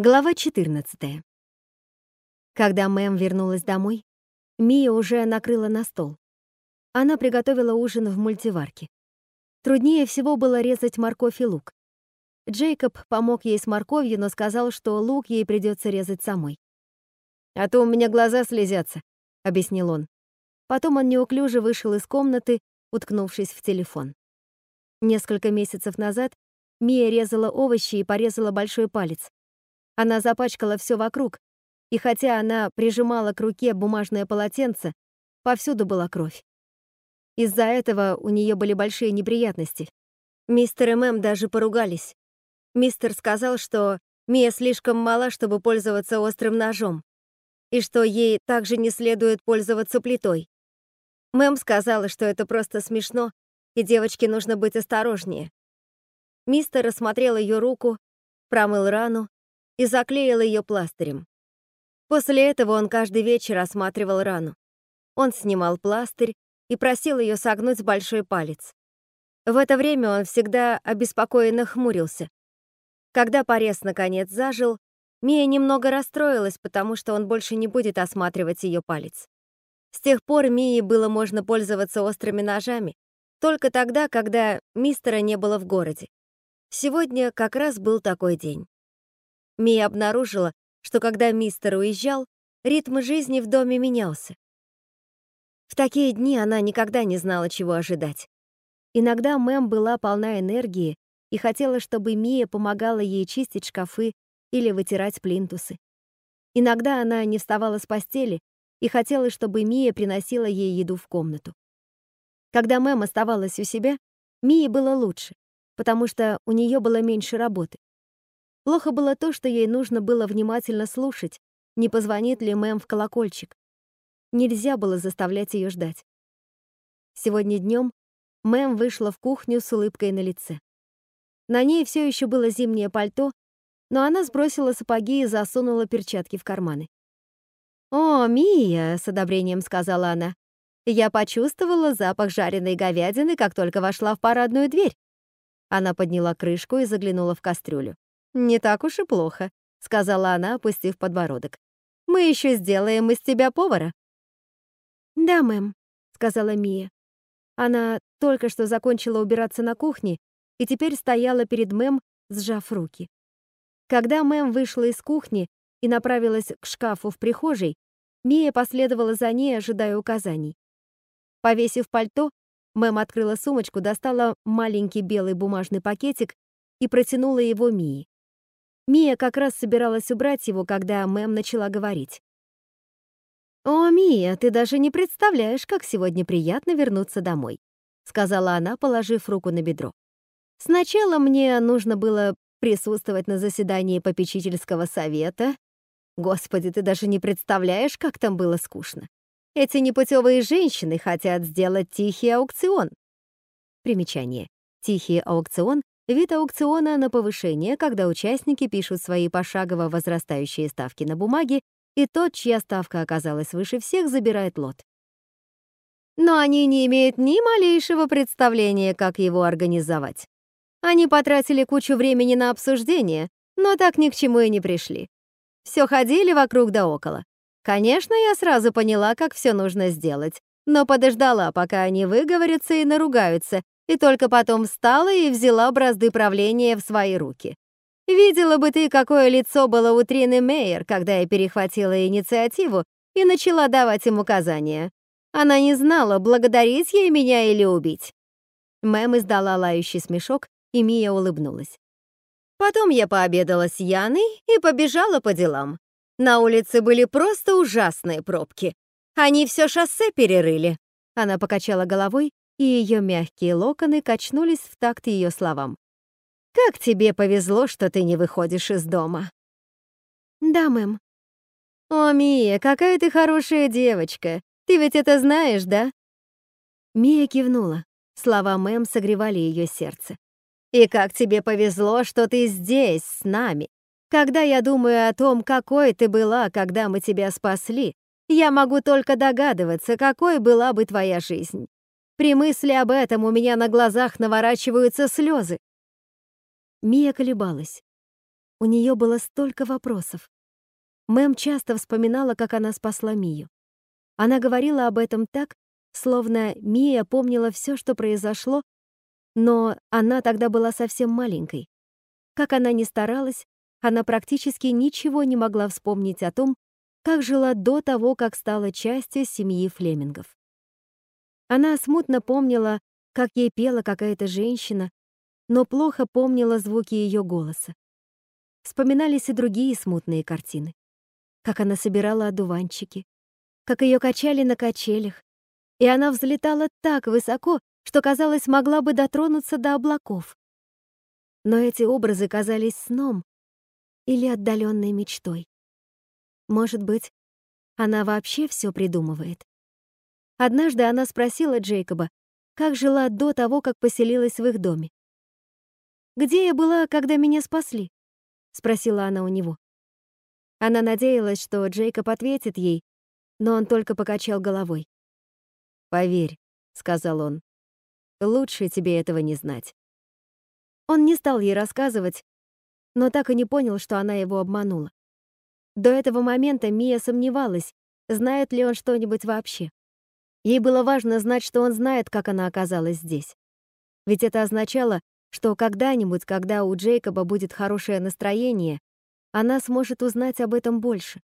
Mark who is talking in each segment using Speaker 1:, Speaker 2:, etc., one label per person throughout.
Speaker 1: Глава 14. Когда Мэм вернулась домой, Мия уже накрыла на стол. Она приготовила ужин в мультиварке. Труднее всего было резать морковь и лук. Джейкоб помог ей с морковью, но сказал, что лук ей придется резать самой. «А то у меня глаза слезятся», — объяснил он. Потом он неуклюже вышел из комнаты, уткнувшись в телефон. Несколько месяцев назад Мия резала овощи и порезала большой палец. Она запачкала все вокруг, и хотя она прижимала к руке бумажное полотенце, повсюду была кровь. Из-за этого у нее были большие неприятности. Мистер и Мэм даже поругались. Мистер сказал, что Мия слишком мала, чтобы пользоваться острым ножом, и что ей также не следует пользоваться плитой. Мэм сказала, что это просто смешно, и девочке нужно быть осторожнее. Мистер рассмотрел ее руку, промыл рану и заклеил ее пластырем. После этого он каждый вечер осматривал рану. Он снимал пластырь и просил ее согнуть большой палец. В это время он всегда обеспокоенно хмурился. Когда порез наконец зажил, Мия немного расстроилась, потому что он больше не будет осматривать ее палец. С тех пор Мии было можно пользоваться острыми ножами, только тогда, когда мистера не было в городе. Сегодня как раз был такой день. Мия обнаружила, что когда мистер уезжал, ритм жизни в доме менялся. В такие дни она никогда не знала, чего ожидать. Иногда Мэм была полна энергии и хотела, чтобы Мия помогала ей чистить шкафы или вытирать плинтусы. Иногда она не вставала с постели и хотела, чтобы Мия приносила ей еду в комнату. Когда Мэм оставалась у себя, Мии было лучше, потому что у нее было меньше работы. Плохо было то, что ей нужно было внимательно слушать, не позвонит ли мэм в колокольчик. Нельзя было заставлять ее ждать. Сегодня днем мэм вышла в кухню с улыбкой на лице. На ней все еще было зимнее пальто, но она сбросила сапоги и засунула перчатки в карманы. «О, Мия!» — с одобрением сказала она. «Я почувствовала запах жареной говядины, как только вошла в парадную дверь». Она подняла крышку и заглянула в кастрюлю. «Не так уж и плохо», — сказала она, опустив подбородок. «Мы еще сделаем из тебя повара». «Да, мэм», — сказала Мия. Она только что закончила убираться на кухне и теперь стояла перед мэм, сжав руки. Когда мэм вышла из кухни и направилась к шкафу в прихожей, Мия последовала за ней, ожидая указаний. Повесив пальто, мэм открыла сумочку, достала маленький белый бумажный пакетик и протянула его Мии. Мия как раз собиралась убрать его, когда мэм начала говорить. «О, Мия, ты даже не представляешь, как сегодня приятно вернуться домой», сказала она, положив руку на бедро. «Сначала мне нужно было присутствовать на заседании попечительского совета. Господи, ты даже не представляешь, как там было скучно. Эти непутевые женщины хотят сделать тихий аукцион». Примечание. Тихий аукцион Вид аукциона на повышение, когда участники пишут свои пошагово возрастающие ставки на бумаге, и тот, чья ставка оказалась выше всех, забирает лот. Но они не имеют ни малейшего представления, как его организовать. Они потратили кучу времени на обсуждение, но так ни к чему и не пришли. Все ходили вокруг да около. Конечно, я сразу поняла, как все нужно сделать, но подождала, пока они выговорятся и наругаются, и только потом встала и взяла бразды правления в свои руки. Видела бы ты, какое лицо было у Трины Мейер, когда я перехватила инициативу и начала давать им указания. Она не знала, благодарить ей меня или убить. Мэм издала лающий смешок, и Мия улыбнулась. Потом я пообедала с Яной и побежала по делам. На улице были просто ужасные пробки. Они все шоссе перерыли. Она покачала головой и ее мягкие локоны качнулись в такт ее словам. «Как тебе повезло, что ты не выходишь из дома!» «Да, мэм». «О, Мия, какая ты хорошая девочка! Ты ведь это знаешь, да?» Мия кивнула. Слова мэм согревали ее сердце. «И как тебе повезло, что ты здесь, с нами. Когда я думаю о том, какой ты была, когда мы тебя спасли, я могу только догадываться, какой была бы твоя жизнь. При мысли об этом у меня на глазах наворачиваются слезы. Мия колебалась. У нее было столько вопросов. Мэм часто вспоминала, как она спасла Мию. Она говорила об этом так, словно Мия помнила все, что произошло, но она тогда была совсем маленькой. Как она ни старалась, она практически ничего не могла вспомнить о том, как жила до того, как стала частью семьи Флемингов. Она смутно помнила, как ей пела какая-то женщина, но плохо помнила звуки ее голоса. Вспоминались и другие смутные картины. Как она собирала одуванчики, как ее качали на качелях, и она взлетала так высоко, что, казалось, могла бы дотронуться до облаков. Но эти образы казались сном или отдаленной мечтой. Может быть, она вообще все придумывает. Однажды она спросила Джейкоба, как жила до того, как поселилась в их доме. «Где я была, когда меня спасли?» — спросила она у него. Она надеялась, что Джейкоб ответит ей, но он только покачал головой. «Поверь», — сказал он, — «лучше тебе этого не знать». Он не стал ей рассказывать, но так и не понял, что она его обманула. До этого момента Мия сомневалась, знает ли он что-нибудь вообще. Ей было важно знать, что он знает, как она оказалась здесь. Ведь это означало, что когда-нибудь, когда у Джейкоба будет хорошее настроение, она сможет узнать об этом больше.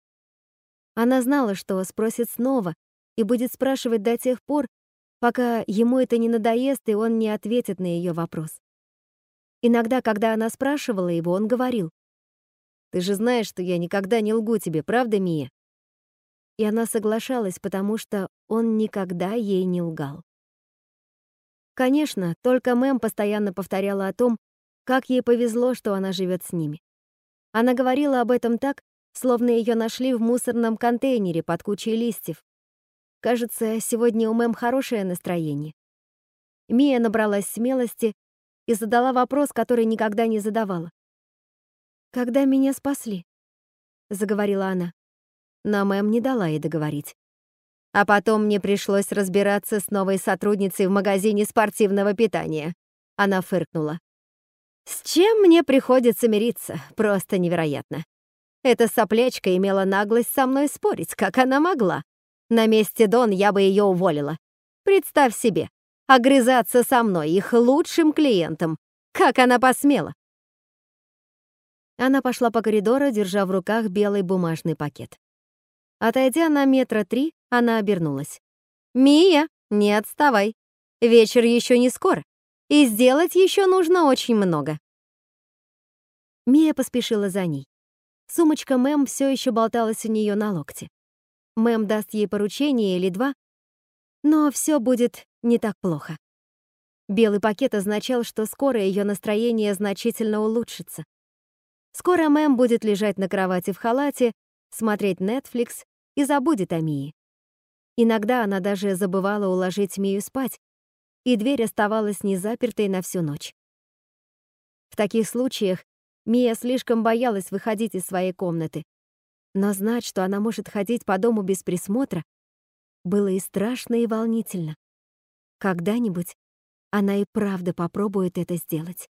Speaker 1: Она знала, что спросит снова и будет спрашивать до тех пор, пока ему это не надоест и он не ответит на ее вопрос. Иногда, когда она спрашивала его, он говорил, «Ты же знаешь, что я никогда не лгу тебе, правда, Мия?» И она соглашалась, потому что он никогда ей не лгал. Конечно, только Мэм постоянно повторяла о том, как ей повезло, что она живет с ними. Она говорила об этом так, словно ее нашли в мусорном контейнере под кучей листьев. Кажется, сегодня у Мэм хорошее настроение. Мия набралась смелости и задала вопрос, который никогда не задавала. «Когда меня спасли?» — заговорила она. Но Мэм не дала ей договорить. А потом мне пришлось разбираться с новой сотрудницей в магазине спортивного питания. Она фыркнула. С чем мне приходится мириться, просто невероятно. Эта соплячка имела наглость со мной спорить, как она могла. На месте Дон я бы ее уволила. Представь себе, огрызаться со мной, их лучшим клиентом. Как она посмела? Она пошла по коридору, держа в руках белый бумажный пакет. Отойдя на метра три, она обернулась. «Мия, не отставай. Вечер еще не скоро, и сделать еще нужно очень много». Мия поспешила за ней. Сумочка Мэм все еще болталась у нее на локте. Мэм даст ей поручение или два, но все будет не так плохо. Белый пакет означал, что скоро ее настроение значительно улучшится. Скоро Мэм будет лежать на кровати в халате, смотреть Netflix и забудет о Мии. Иногда она даже забывала уложить Мию спать, и дверь оставалась незапертой на всю ночь. В таких случаях Мия слишком боялась выходить из своей комнаты, но знать, что она может ходить по дому без присмотра, было и страшно, и волнительно. Когда-нибудь она и правда попробует это сделать.